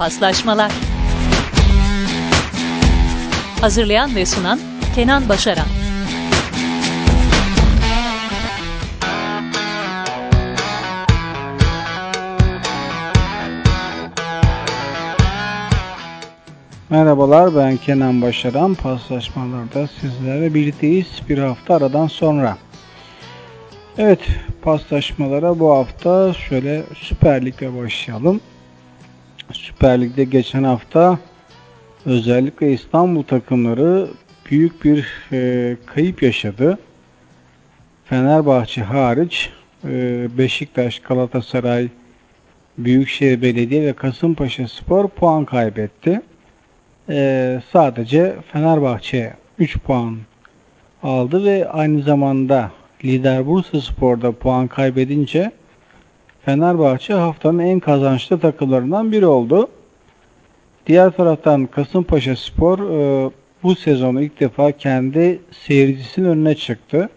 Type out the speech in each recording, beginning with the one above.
Paslaşmalar Hazırlayan ve sunan Kenan Başaran Merhabalar ben Kenan Başaran. Paslaşmalarda sizlerle birlikteyiz bir hafta aradan sonra. Evet paslaşmalara bu hafta şöyle Süper Lig'le başlayalım. Süper Lig'de geçen hafta özellikle İstanbul takımları büyük bir e, kayıp yaşadı. Fenerbahçe hariç e, Beşiktaş, Galatasaray, Büyükşehir Belediye ve Kasımpaşa Spor puan kaybetti. E, sadece Fenerbahçe 3 puan aldı ve aynı zamanda lider Bursa Spor'da puan kaybedince Fenerbahçe haftanın en kazançlı takımlarından biri oldu. Diğer taraftan Kasımpaşa Spor e, bu sezonu ilk defa kendi seyircisinin önüne çıktı.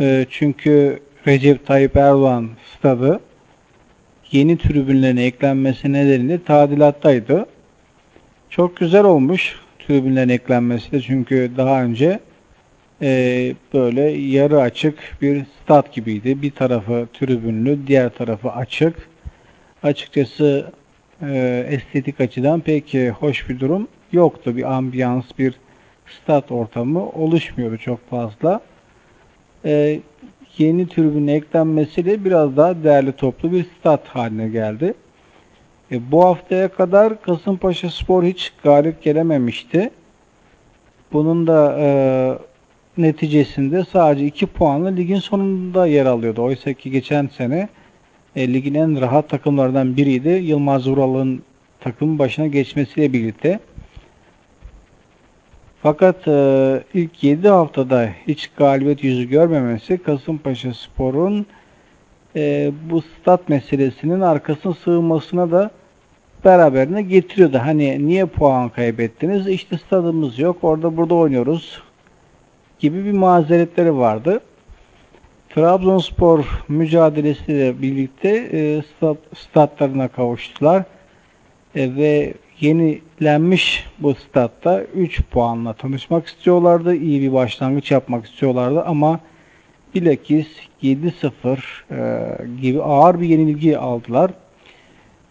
E, çünkü Recep Tayyip Erdoğan stadı yeni tribünlerine eklenmesi nedeniyle tadilattaydı. Çok güzel olmuş tribünlerin eklenmesi de çünkü daha önce e, böyle yarı açık bir stat gibiydi. Bir tarafı tribünlü, diğer tarafı açık. Açıkçası e, estetik açıdan pek hoş bir durum yoktu. Bir ambiyans, bir stat ortamı oluşmuyordu çok fazla. E, yeni tribünün eklenmesiyle biraz daha değerli toplu bir stat haline geldi. E, bu haftaya kadar Kasımpaşa Spor hiç galip gelememişti. Bunun da e, neticesinde sadece 2 puanla ligin sonunda yer alıyordu. Oysa ki geçen sene e, ligin en rahat takımlardan biriydi. Yılmaz Vural'ın takım başına geçmesiyle birlikte. Fakat e, ilk 7 haftada hiç galibiyet yüzü görmemesi Kasımpaşa Spor'un e, bu stat meselesinin arkasına sığınmasına da beraberine getiriyordu. Hani niye puan kaybettiniz? İşte stadımız yok. Orada burada oynuyoruz gibi bir mazeretleri vardı. Trabzonspor mücadelesiyle birlikte e, stat, statlarına kavuştular. E, ve yenilenmiş bu statta 3 puanla tanışmak istiyorlardı. İyi bir başlangıç yapmak istiyorlardı ama bilakis 7-0 e, gibi ağır bir yenilgi aldılar.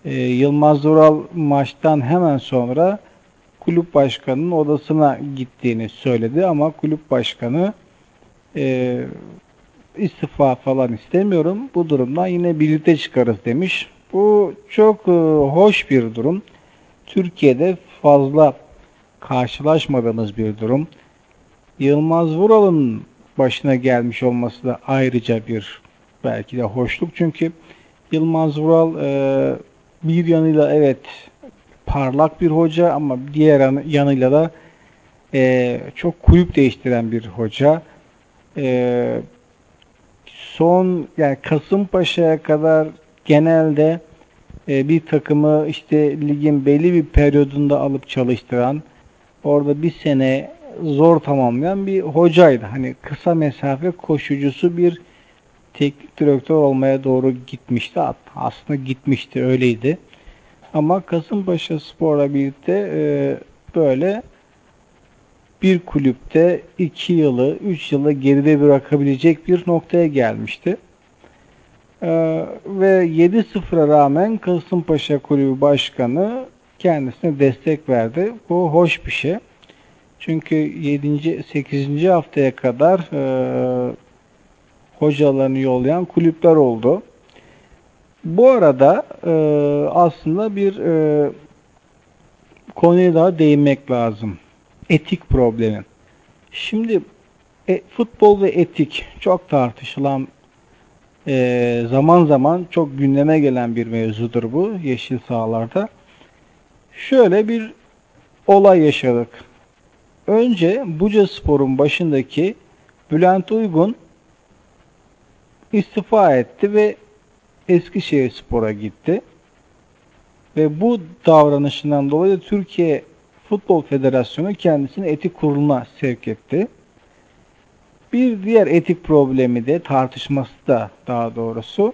E, Yılmaz Vural maçtan hemen sonra kulüp başkanının odasına gittiğini söyledi ama kulüp başkanı e, istifa falan istemiyorum. Bu durumdan yine birlikte çıkarız demiş. Bu çok e, hoş bir durum. Türkiye'de fazla karşılaşmadığımız bir durum. Yılmaz Vural'ın başına gelmiş olması da ayrıca bir belki de hoşluk. Çünkü Yılmaz Vural e, bir yanıyla evet parlak bir hoca ama diğer yanıyla da e, çok kulüp değiştiren bir hoca. E, son yani Kasımpaşa'ya kadar genelde e, bir takımı işte ligin belli bir periyodunda alıp çalıştıran orada bir sene zor tamamlayan bir hocaydı. Hani kısa mesafe koşucusu bir teknik direktör olmaya doğru gitmişti. Aslında gitmişti öyleydi. Ama Kasımpaşa Spor'la birlikte e, böyle bir kulüpte 2 yılı, 3 yılı geride bırakabilecek bir noktaya gelmişti. Ee, ve 7-0'a rağmen Kasımpaşa Kulübü Başkanı kendisine destek verdi. Bu hoş bir şey. Çünkü 7. 8. haftaya kadar e, hocalarını yollayan kulüpler oldu. Bu arada e, aslında bir e, konuya daha değinmek lazım. Etik problemi. Şimdi e, futbol ve etik çok tartışılan e, zaman zaman çok gündeme gelen bir mevzudur bu yeşil sahalarda. Şöyle bir olay yaşadık. Önce Buca Spor'un başındaki Bülent Uygun istifa etti ve Eskişehir Spor'a gitti. Ve bu davranışından dolayı Türkiye Futbol Federasyonu kendisini etik kuruluna sevk etti. Bir diğer etik problemi de tartışması da daha doğrusu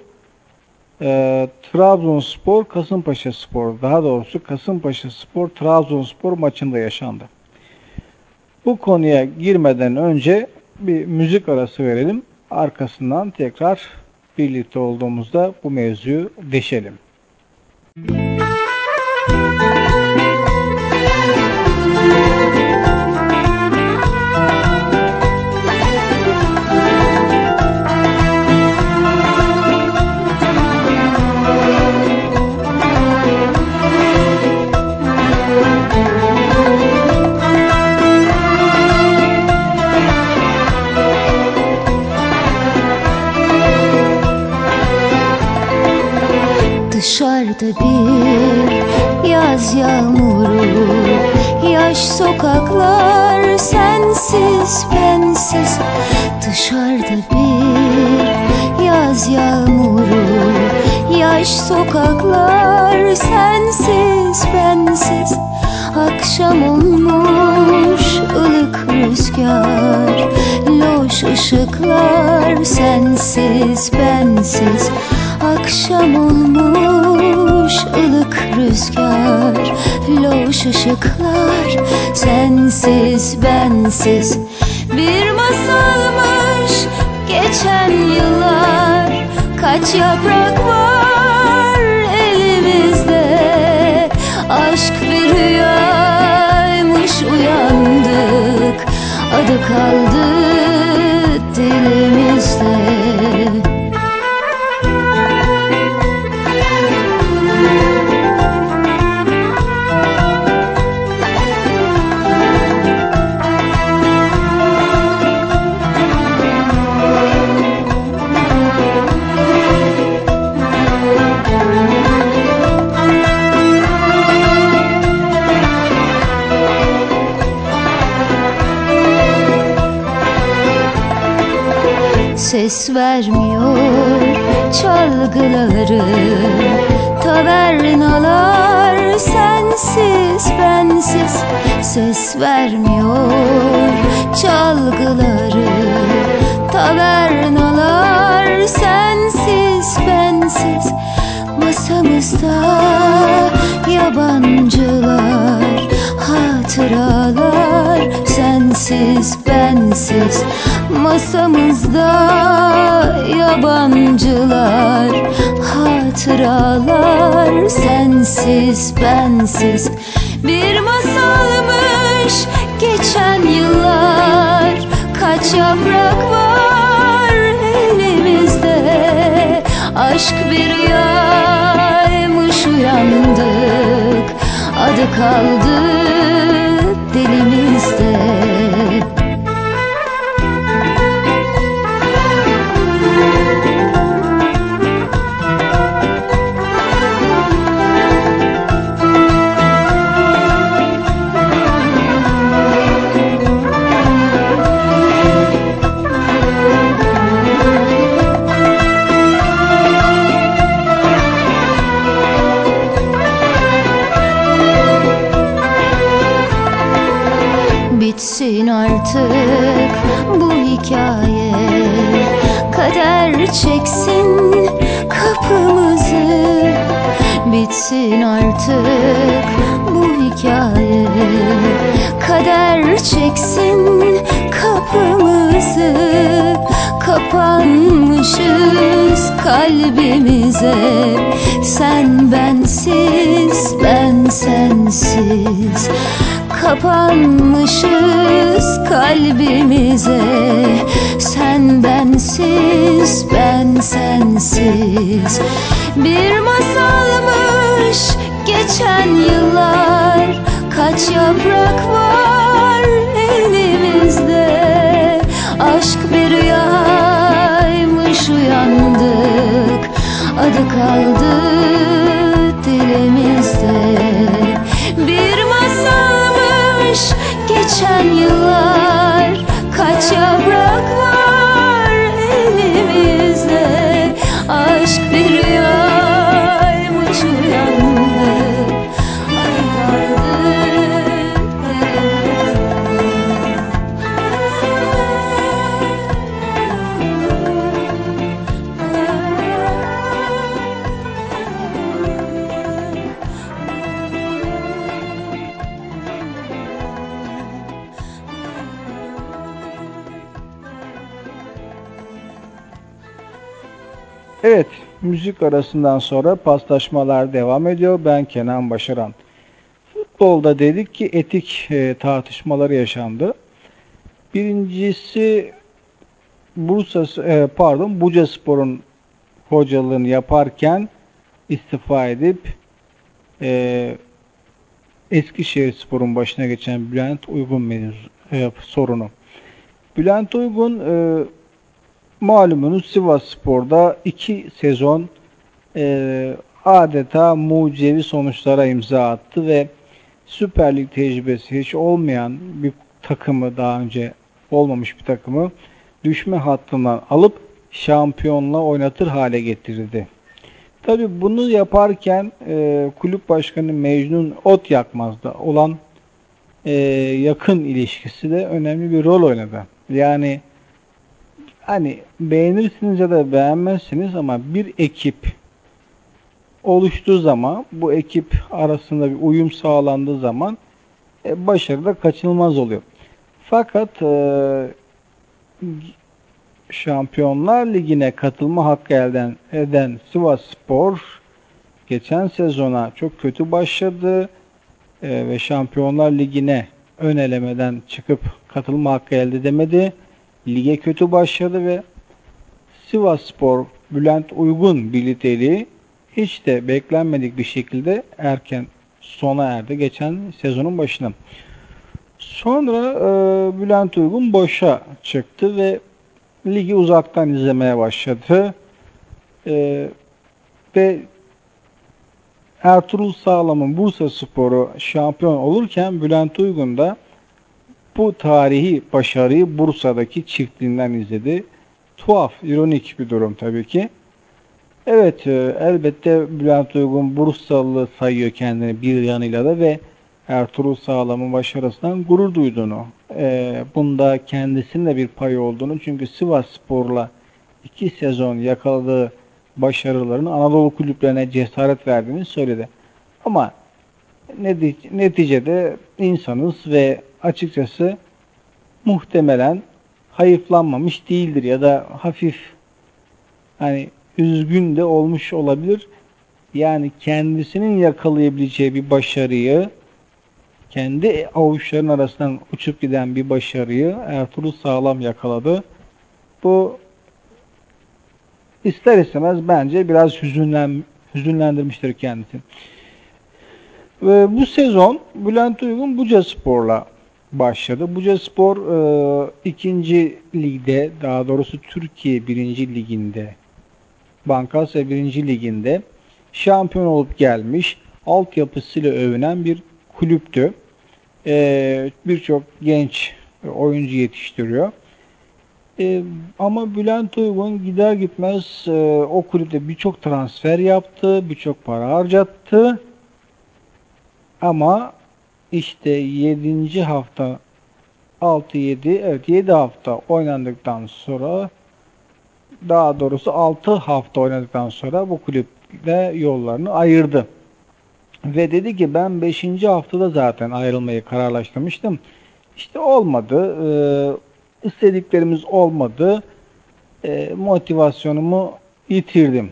e, Trabzonspor Kasımpaşa Spor daha doğrusu Kasımpaşa Spor Trabzonspor maçında yaşandı. Bu konuya girmeden önce bir müzik arası verelim. Arkasından tekrar birlikte olduğumuzda bu mevzuyu deşelim. Dışarıda bir yaz yağmuru Yaş sokaklar sensiz bensiz. Dışarıda bir yaz yağmuru Yaş sokaklar sensiz bensiz. Akşam olmuş ılık rüzgar Loş ışıklar sensiz bensiz. Akşam olmuş ılık rüzgar Loş ışıklar Sensiz bensiz. Bir masalmış geçen yıllar Kaç yaprak var elimizde? Aşk bir rüyaymış uyandık Adı kaldı dilimizde ses vermiyor. Çalgıları Tavernalar sensiz bensiz ses vermiyor. Çalgıları Tavernalar sensiz bensiz Masamızda yabancılar Hatıralar sensiz bensiz. Masamızda yabancılar Hatıralar sensiz bensiz. Bir masalmış geçen yıllar Kaç yaprak var elimizde? Aşk bir rüyaymış uyandık Adı kaldı dilimizde çeksin kapımızı. Kapanmışız kalbimize. Sen bensiz ben sensiz. Kapanmışız kalbimize. Sen bensiz ben sensiz. Bir masalmış geçen yıllar. Kaç yaprak var uyandık Adı kaldı dilimizde. Bir masalmış geçen yıllar Kaç yaprak var müzik arasından sonra paslaşmalar devam ediyor. Ben Kenan Başaran. Futbolda dedik ki etik e, tartışmaları yaşandı. Birincisi Bursa e, pardon Buca Spor'un hocalığını yaparken istifa edip e, Eskişehir Spor'un başına geçen Bülent Uygun mevzu, e, sorunu. Bülent Uygun e, malumunuz Sivas Spor'da iki sezon e, adeta mucizevi sonuçlara imza attı ve Süper Lig tecrübesi hiç olmayan bir takımı daha önce olmamış bir takımı düşme hattından alıp şampiyonla oynatır hale getirdi. Tabi bunu yaparken e, kulüp başkanı Mecnun Ot Yakmaz'da olan e, yakın ilişkisi de önemli bir rol oynadı. Yani hani beğenirsiniz ya da beğenmezsiniz ama bir ekip oluştuğu zaman bu ekip arasında bir uyum sağlandığı zaman e, başarı da kaçınılmaz oluyor. Fakat e, Şampiyonlar Ligi'ne katılma hakkı elden eden Sivas Spor geçen sezona çok kötü başladı e, ve Şampiyonlar Ligi'ne ön elemeden çıkıp katılma hakkı elde edemedi. Lige kötü başladı ve Sivas Spor Bülent Uygun birlikteliği hiç de beklenmedik bir şekilde erken sona erdi geçen sezonun başına. Sonra e, Bülent Uygun boşa çıktı ve ligi uzaktan izlemeye başladı. E, ve Ertuğrul Sağlam'ın Bursa Sporu şampiyon olurken Bülent Uygun da bu tarihi başarıyı Bursa'daki çiftliğinden izledi. Tuhaf, ironik bir durum tabii ki. Evet, e, elbette Bülent Uygun Bursalı sayıyor kendini bir yanıyla da ve Ertuğrul Sağlam'ın başarısından gurur duyduğunu, e, bunda kendisinin de bir payı olduğunu çünkü Sivas Spor'la iki sezon yakaladığı başarıların Anadolu kulüplerine cesaret verdiğini söyledi. Ama neticede insanız ve açıkçası muhtemelen hayıflanmamış değildir ya da hafif hani üzgün de olmuş olabilir. Yani kendisinin yakalayabileceği bir başarıyı kendi avuçların arasından uçup giden bir başarıyı Ertuğrul Sağlam yakaladı. Bu ister istemez bence biraz hüzünlen, hüzünlendirmiştir kendisini. Ve bu sezon Bülent Uygun Buca Spor'la başladı. Buca Spor e, ikinci ligde, daha doğrusu Türkiye birinci liginde, Bankasya birinci liginde şampiyon olup gelmiş, altyapısıyla övünen bir kulüptü. E, Birçok genç oyuncu yetiştiriyor. E, ama Bülent Uygun gider gitmez e, o kulüpte birçok transfer yaptı, birçok para harcattı. Ama işte 7. hafta 6-7 evet 7 hafta oynandıktan sonra daha doğrusu 6 hafta oynadıktan sonra bu kulüple yollarını ayırdı. Ve dedi ki ben 5. haftada zaten ayrılmayı kararlaştırmıştım. İşte olmadı. Ee, istediklerimiz olmadı. Ee, motivasyonumu yitirdim.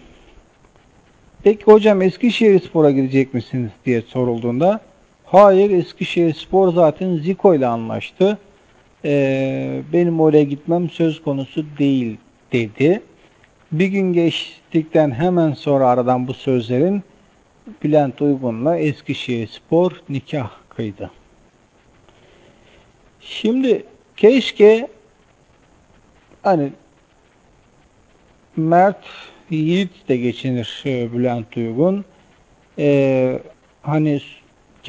Peki hocam Eskişehir Spor'a gidecek misiniz diye sorulduğunda hayır Eskişehir Spor zaten Zico ile anlaştı. Ee, benim oraya gitmem söz konusu değil dedi. Bir gün geçtikten hemen sonra aradan bu sözlerin Bülent Uygun'la Eskişehir Spor nikah kıydı. Şimdi keşke hani Mert Yiğit de geçinir e, Bülent Uygun. Ee, hani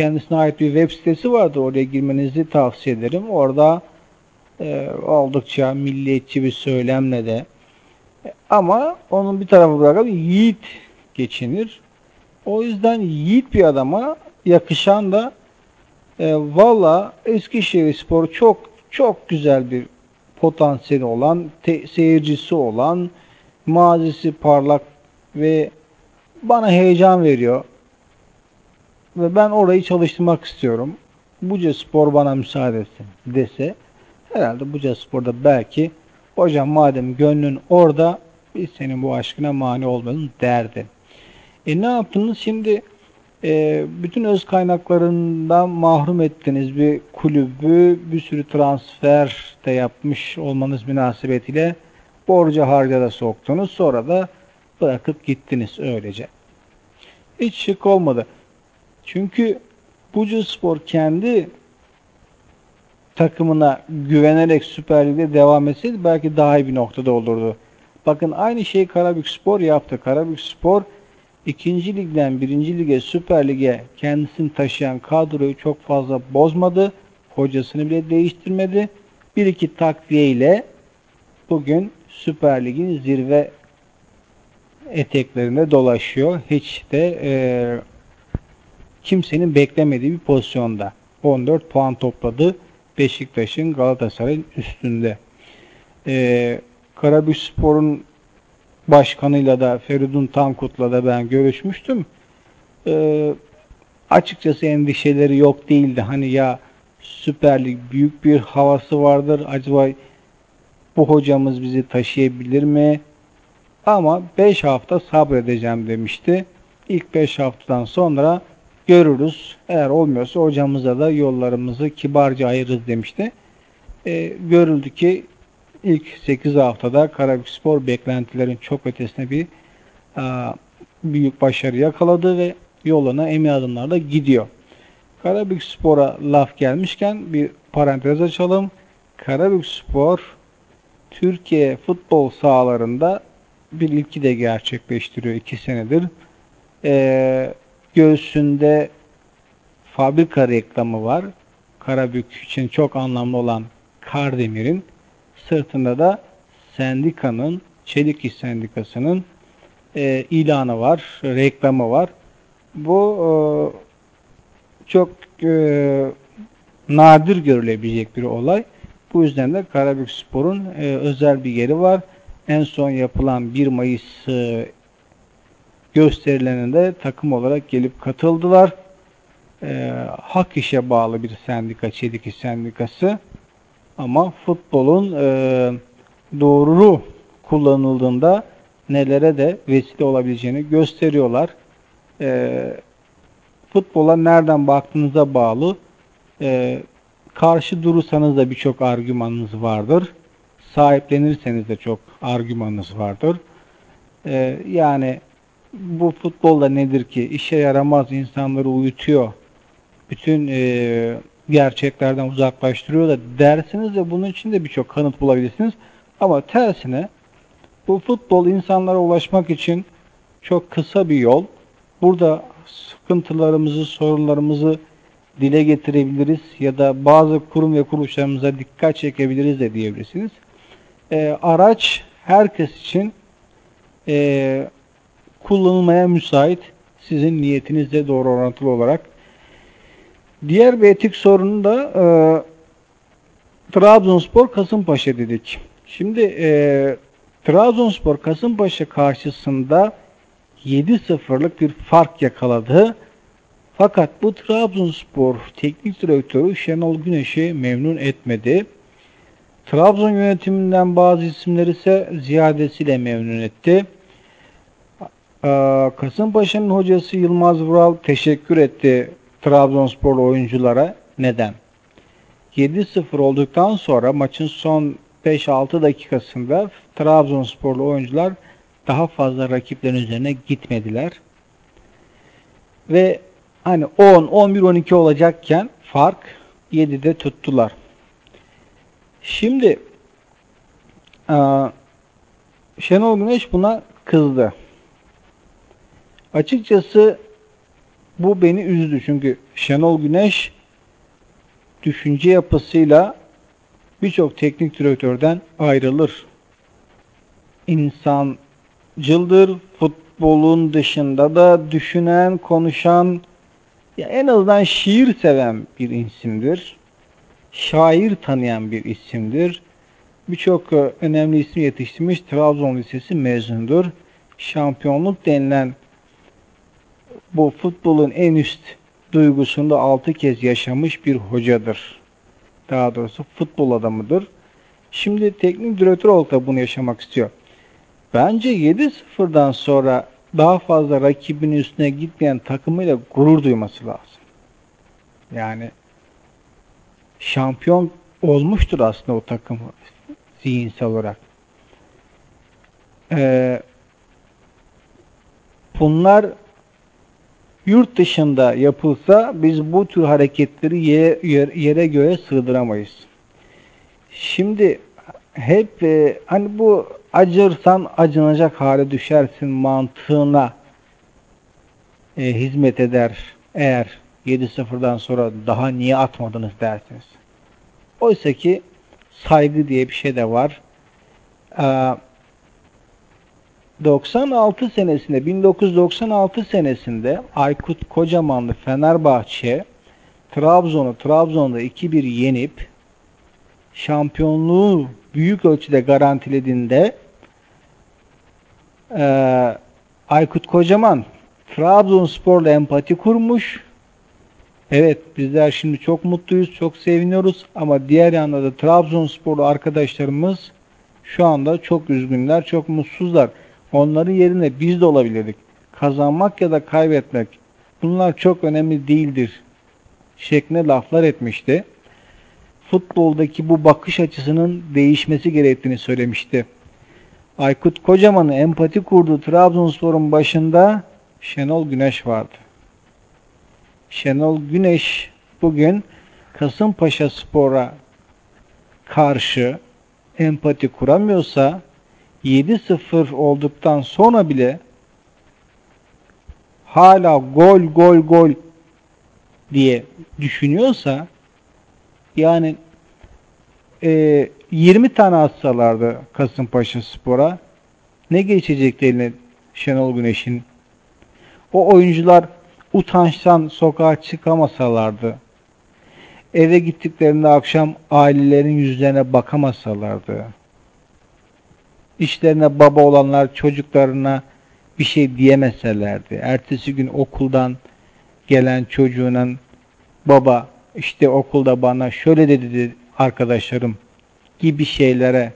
kendisine ait bir web sitesi vardı. Oraya girmenizi tavsiye ederim. Orada e, oldukça milliyetçi bir söylemle de ama onun bir tarafı bırakalım yiğit geçinir. O yüzden yiğit bir adama yakışan da e, valla Eskişehir Spor çok çok güzel bir potansiyeli olan, te, seyircisi olan, mazisi parlak ve bana heyecan veriyor. Ve ben orayı çalıştırmak istiyorum. Buca Spor bana müsaade etsin dese herhalde Buca Spor'da belki hocam madem gönlün orada Biz senin bu aşkına mani olmayalım derdi. E ne yaptınız? Şimdi e, bütün öz kaynaklarından mahrum ettiniz bir kulübü bir sürü transfer de yapmış olmanız münasebetiyle borca harca da soktunuz. Sonra da bırakıp gittiniz öylece. Hiç şık olmadı. Çünkü Bucu Spor kendi takımına güvenerek Süper Lig'de devam etseydi belki daha iyi bir noktada olurdu. Bakın aynı şeyi Karabük Spor yaptı. Karabük Spor ikinci ligden birinci lige Süper Lig'e kendisini taşıyan kadroyu çok fazla bozmadı. Hocasını bile değiştirmedi. Bir iki takviye ile bugün Süper Lig'in zirve eteklerinde dolaşıyor. Hiç de e, kimsenin beklemediği bir pozisyonda. 14 puan topladı. Beşiktaş'ın Galatasaray'ın üstünde. E, Karabükspor'un başkanıyla da Feridun Tankut'la da ben görüşmüştüm. E, açıkçası endişeleri yok değildi. Hani ya Süper Lig büyük bir havası vardır. Acaba bu hocamız bizi taşıyabilir mi? Ama 5 hafta sabredeceğim demişti. İlk 5 haftadan sonra görürüz. Eğer olmuyorsa hocamıza da yollarımızı kibarca ayırırız demişti. E, görüldü ki ilk 8 haftada Karabükspor beklentilerin çok ötesine bir a, büyük başarı yakaladı ve yoluna emin adımlarla gidiyor. Karabükspor'a laf gelmişken bir parantez açalım. Karabükspor Türkiye futbol sahalarında bir ilki de gerçekleştiriyor iki senedir. Ee, göğsünde fabrika reklamı var. Karabük için çok anlamlı olan Kardemir'in sırtında da sendikanın, Çelik İş Sendikası'nın e, ilanı var, reklamı var. Bu e, çok e, nadir görülebilecek bir olay. Bu yüzden de Karabük Spor'un e, özel bir yeri var. En son yapılan 1 Mayıs e, gösterilerinde takım olarak gelip katıldılar. E, hak işe bağlı bir sendika, Çelik Sendikası. Ama futbolun e, doğru kullanıldığında nelere de vesile olabileceğini gösteriyorlar. E, futbola nereden baktığınıza bağlı. E, karşı durursanız da birçok argümanınız vardır. Sahiplenirseniz de çok argümanınız vardır. E, yani bu futbolda nedir ki? İşe yaramaz, insanları uyutuyor. Bütün e, gerçeklerden uzaklaştırıyor da dersiniz de bunun için de birçok kanıt bulabilirsiniz. Ama tersine bu futbol insanlara ulaşmak için çok kısa bir yol. Burada sıkıntılarımızı, sorunlarımızı dile getirebiliriz ya da bazı kurum ve kuruluşlarımıza dikkat çekebiliriz de diyebilirsiniz. E, araç herkes için e, kullanılmaya müsait sizin niyetinizle doğru orantılı olarak. Diğer bir etik sorunu da e, Trabzonspor Kasımpaşa dedik. Şimdi e, Trabzonspor Kasımpaşa karşısında 7-0'lık bir fark yakaladı. Fakat bu Trabzonspor teknik direktörü Şenol Güneş'i memnun etmedi. Trabzon yönetiminden bazı isimleri ise ziyadesiyle memnun etti. Kasımpaşa'nın hocası Yılmaz Vural teşekkür etti Trabzonsporlu oyunculara. Neden? 7-0 olduktan sonra maçın son 5-6 dakikasında Trabzonsporlu oyuncular daha fazla rakiplerin üzerine gitmediler. Ve hani 10, 11, 12 olacakken fark 7'de tuttular. Şimdi Şenol Güneş buna kızdı. Açıkçası bu beni üzdü çünkü Şenol Güneş düşünce yapısıyla birçok teknik direktörden ayrılır. İnsancıldır, futbolun dışında da düşünen, konuşan, ya en azından şiir seven bir isimdir. Şair tanıyan bir isimdir. Birçok e, önemli isim yetiştirmiş. Trabzon Lisesi mezundur. Şampiyonluk denilen bu futbolun en üst duygusunda altı kez yaşamış bir hocadır. Daha doğrusu futbol adamıdır. Şimdi teknik direktör olarak da bunu yaşamak istiyor. Bence 7-0'dan sonra daha fazla rakibin üstüne gitmeyen takımıyla gurur duyması lazım. Yani şampiyon olmuştur aslında o takım zihinsel olarak. Ee, bunlar yurt dışında yapılsa biz bu tür hareketleri yere, yere göğe sığdıramayız. Şimdi hep e, hani bu acırsan acınacak hale düşersin mantığına e, hizmet eder eğer 7-0'dan sonra daha niye atmadınız dersiniz. Oysa ki saygı diye bir şey de var. Ee, 96 senesinde 1996 senesinde Aykut Kocamanlı Fenerbahçe Trabzon'u Trabzon'da 2-1 yenip şampiyonluğu büyük ölçüde garantilediğinde e, Aykut Kocaman Trabzonspor'la empati kurmuş. Evet bizler şimdi çok mutluyuz, çok seviniyoruz ama diğer yanda da Trabzonsporlu arkadaşlarımız şu anda çok üzgünler, çok mutsuzlar. Onların yerine biz de olabilirdik. Kazanmak ya da kaybetmek bunlar çok önemli değildir şeklinde laflar etmişti. Futboldaki bu bakış açısının değişmesi gerektiğini söylemişti. Aykut Kocaman'ın empati kurduğu Trabzonspor'un başında Şenol Güneş vardı. Şenol Güneş bugün Kasımpaşa Spor'a karşı empati kuramıyorsa 7-0 olduktan sonra bile hala gol gol gol diye düşünüyorsa yani e, 20 tane atsalardı Kasımpaşa Spor'a ne geçeceklerini Şenol Güneş'in? O oyuncular utançtan sokağa çıkamasalardı eve gittiklerinde akşam ailelerin yüzlerine bakamasalardı işlerine baba olanlar çocuklarına bir şey diyemeselerdi. Ertesi gün okuldan gelen çocuğunun baba işte okulda bana şöyle dedi arkadaşlarım gibi şeylere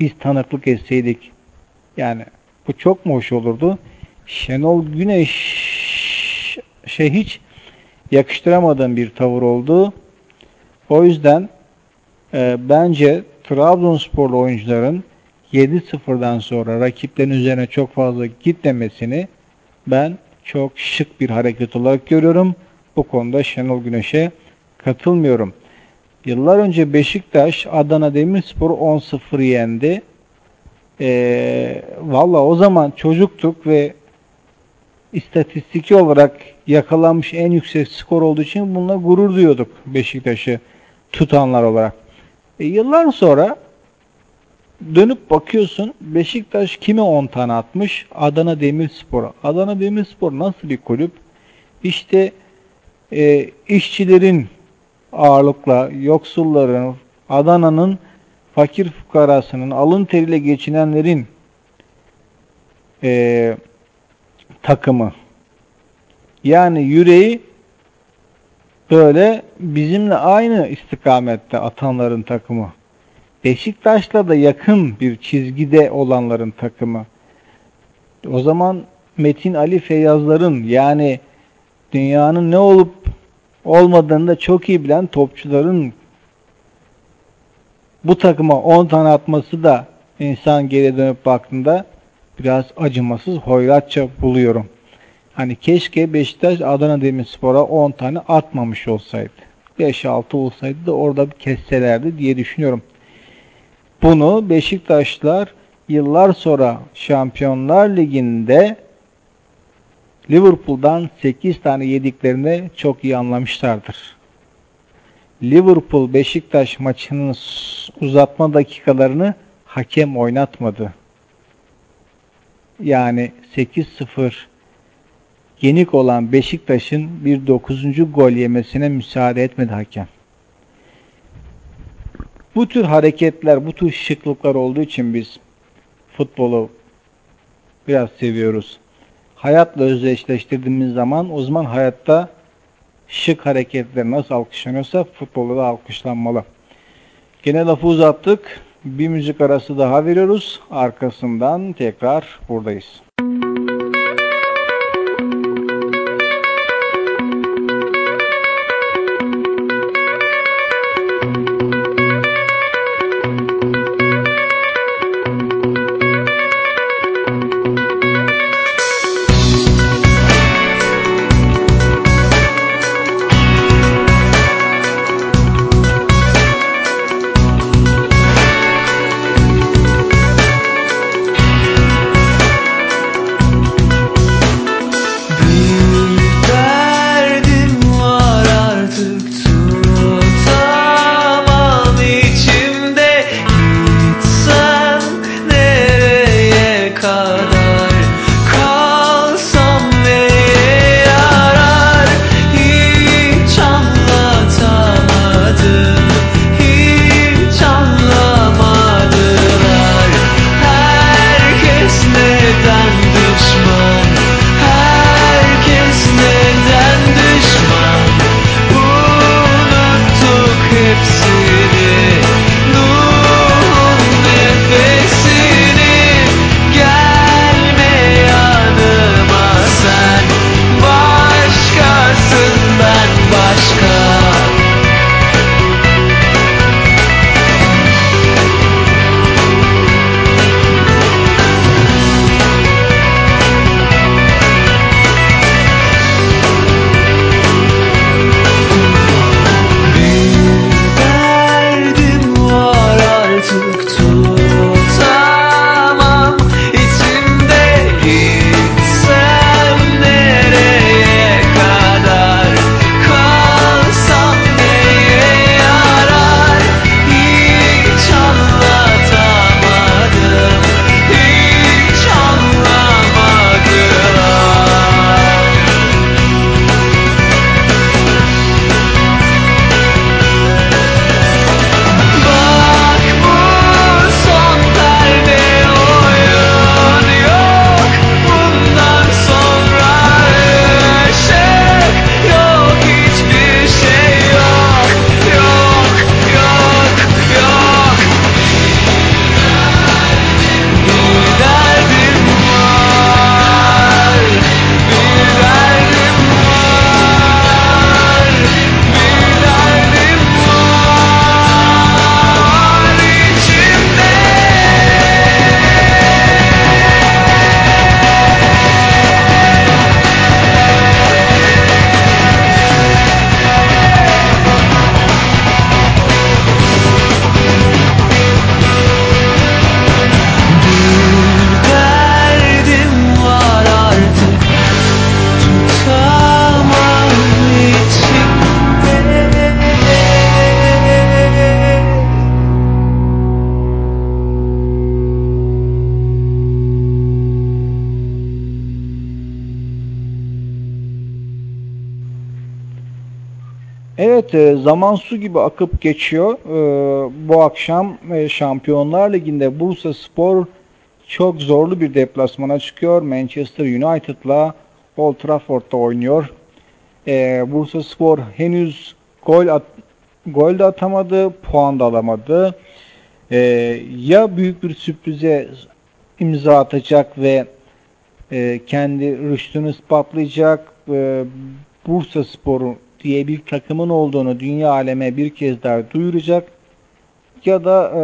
biz tanıklık etseydik yani bu çok mu hoş olurdu? Şenol Güneş şey hiç yakıştıramadığım bir tavır oldu. O yüzden e, bence Trabzonsporlu oyuncuların 7-0'dan sonra rakiplerin üzerine çok fazla gitmemesini ben çok şık bir hareket olarak görüyorum. Bu konuda Şenol Güneş'e katılmıyorum. Yıllar önce Beşiktaş Adana Demirspor'u 10-0 yendi. Ee, Valla o zaman çocuktuk ve istatistiki olarak yakalanmış en yüksek skor olduğu için bununla gurur duyuyorduk Beşiktaş'ı tutanlar olarak. E, yıllar sonra dönüp bakıyorsun Beşiktaş kime 10 tane atmış? Adana Demirspor'a. Adana Demirspor nasıl bir kulüp? İşte e, işçilerin ağırlıkla yoksulların, Adana'nın fakir fukarasının, alın teriyle geçinenlerin e, takımı. Yani yüreği böyle bizimle aynı istikamette atanların takımı. Beşiktaş'la da yakın bir çizgide olanların takımı. O zaman Metin Ali Feyyazların yani dünyanın ne olup olmadığını da çok iyi bilen topçuların bu takıma 10 tane atması da insan geri dönüp baktığında biraz acımasız hoyratça buluyorum. Hani keşke Beşiktaş Adana Demirspor'a 10 tane atmamış olsaydı. 5-6 olsaydı da orada bir kesselerdi diye düşünüyorum. Bunu Beşiktaşlar yıllar sonra Şampiyonlar Ligi'nde Liverpool'dan 8 tane yediklerini çok iyi anlamışlardır. Liverpool Beşiktaş maçının uzatma dakikalarını hakem oynatmadı. Yani 8-0 yenik olan Beşiktaş'ın bir 9. gol yemesine müsaade etmedi hakem. Bu tür hareketler, bu tür şıklıklar olduğu için biz futbolu biraz seviyoruz. Hayatla özdeşleştirdiğimiz zaman o zaman hayatta şık hareketler nasıl alkışlanıyorsa futbolda da alkışlanmalı. Gene lafı uzattık. Bir müzik arası daha veriyoruz. Arkasından tekrar buradayız. Evet e, zaman su gibi akıp geçiyor. E, bu akşam e, Şampiyonlar Ligi'nde Bursa Spor çok zorlu bir deplasmana çıkıyor. Manchester United'la Old Trafford'da oynuyor. Bursa Spor henüz gol at, gol de atamadı, puan da alamadı. Ya büyük bir sürprize imza atacak ve kendi rüştünü ispatlayacak. Bursa Spor'un diye bir takımın olduğunu dünya aleme bir kez daha duyuracak ya da e,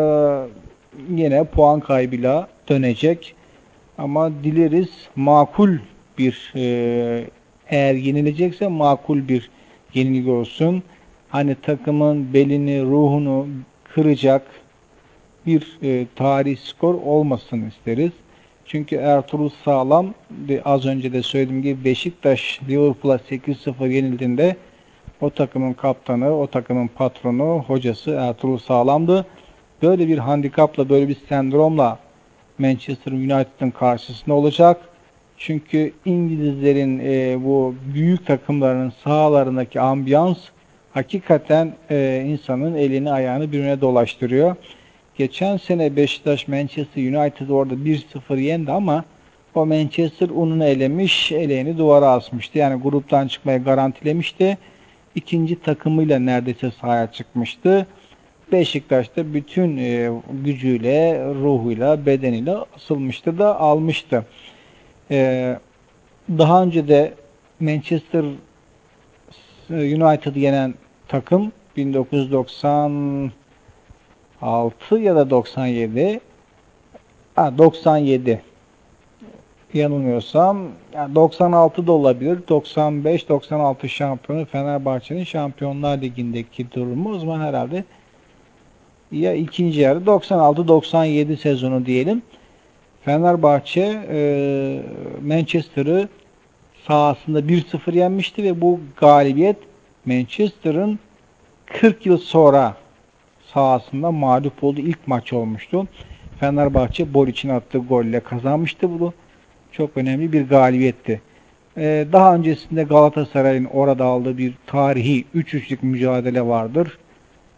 yine puan kaybıyla dönecek. Ama dileriz makul bir e, eğer yenilecekse makul bir yenilgi olsun. Hani takımın belini, ruhunu kıracak bir e, tarih skor olmasın isteriz. Çünkü Ertuğrul Sağlam az önce de söylediğim gibi Beşiktaş Liverpool'a 8-0 yenildiğinde o takımın kaptanı, o takımın patronu, hocası Ertuğrul Sağlam'dı. Böyle bir handikapla, böyle bir sendromla Manchester United'ın karşısında olacak. Çünkü İngilizlerin e, bu büyük takımlarının sahalarındaki ambiyans hakikaten e, insanın elini ayağını birbirine dolaştırıyor. Geçen sene Beşiktaş Manchester United orada 1-0 yendi ama o Manchester ununu elemiş, eleğini duvara asmıştı. Yani gruptan çıkmayı garantilemişti ikinci takımıyla neredeyse sahaya çıkmıştı. Beşiktaş'ta bütün e, gücüyle, ruhuyla, bedeniyle asılmıştı da almıştı. E, daha önce de Manchester United yenen takım 1996 ya da 97 ha, 97 yanılmıyorsam yani 96 da olabilir. 95-96 şampiyonu Fenerbahçe'nin Şampiyonlar Ligi'ndeki durumu o zaman herhalde ya ikinci yarı 96-97 sezonu diyelim. Fenerbahçe e, Manchester'ı sahasında 1-0 yenmişti ve bu galibiyet Manchester'ın 40 yıl sonra sahasında mağlup olduğu ilk maç olmuştu. Fenerbahçe Boric'in attığı golle kazanmıştı bunu. Çok önemli bir galibiyetti. Ee, daha öncesinde Galatasaray'ın orada aldığı bir tarihi 3-3'lük mücadele vardır.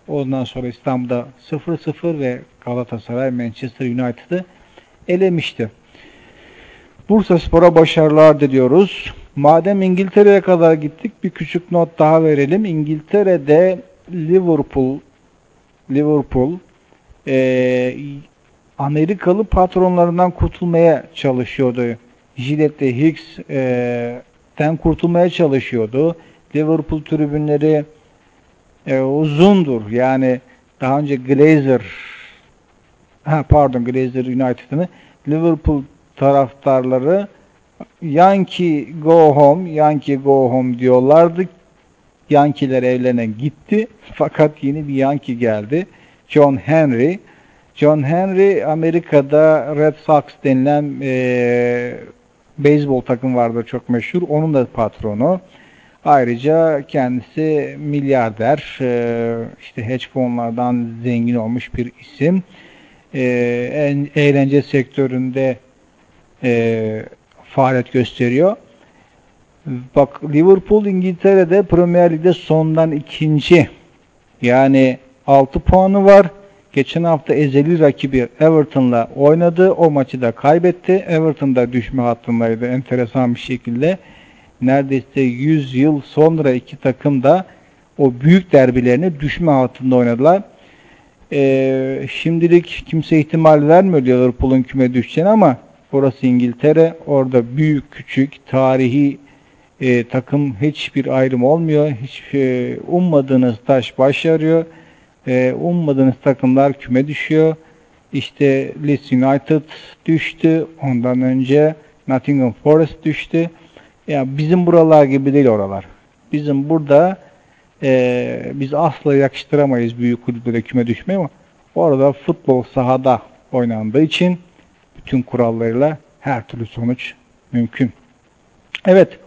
Ondan sonra İstanbul'da 0-0 ve Galatasaray Manchester United'ı elemişti. Bursa Spor'a başarılar diliyoruz. Madem İngiltere'ye kadar gittik bir küçük not daha verelim. İngiltere'de Liverpool Liverpool e, Amerikalı patronlarından kurtulmaya çalışıyordu. Gillette Hicks'ten kurtulmaya çalışıyordu. Liverpool tribünleri e, uzundur. Yani daha önce Glazer ha, pardon Glazer United'ını Liverpool taraftarları Yankee go home, Yankee go home diyorlardı. Yankiler evlerine gitti. Fakat yeni bir Yankee geldi. John Henry. John Henry Amerika'da Red Sox denilen e, beyzbol takım vardır çok meşhur. Onun da patronu. Ayrıca kendisi milyarder, e, işte hedge fonlardan zengin olmuş bir isim. E, en, eğlence sektöründe e, faaliyet gösteriyor. Bak Liverpool İngiltere'de Premier Lig'de sondan ikinci. Yani 6 puanı var. Geçen hafta ezeli rakibi Everton'la oynadı. O maçı da kaybetti. Everton da düşme hattındaydı enteresan bir şekilde. Neredeyse 100 yıl sonra iki takım da o büyük derbilerini düşme hattında oynadılar. Ee, şimdilik kimse ihtimal vermiyor Liverpool'un küme düşeceğini ama Burası İngiltere. Orada büyük küçük tarihi e, takım hiçbir ayrım olmuyor. Hiç e, ummadığınız taş başarıyor. E, ummadığınız takımlar küme düşüyor. İşte Leeds United düştü. Ondan önce Nottingham Forest düştü. Ya bizim buralar gibi değil oralar. Bizim burada e, biz asla yakıştıramayız büyük kulüplere küme düşmeyi ama orada futbol sahada oynandığı için bütün kurallarıyla her türlü sonuç mümkün. Evet,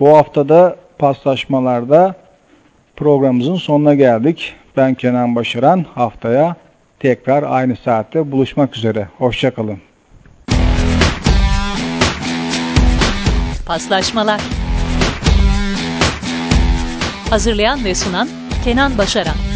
bu haftada paslaşmalarda programımızın sonuna geldik. Ben Kenan Başaran. Haftaya tekrar aynı saatte buluşmak üzere. Hoşçakalın. Paslaşmalar Hazırlayan ve sunan Kenan Başaran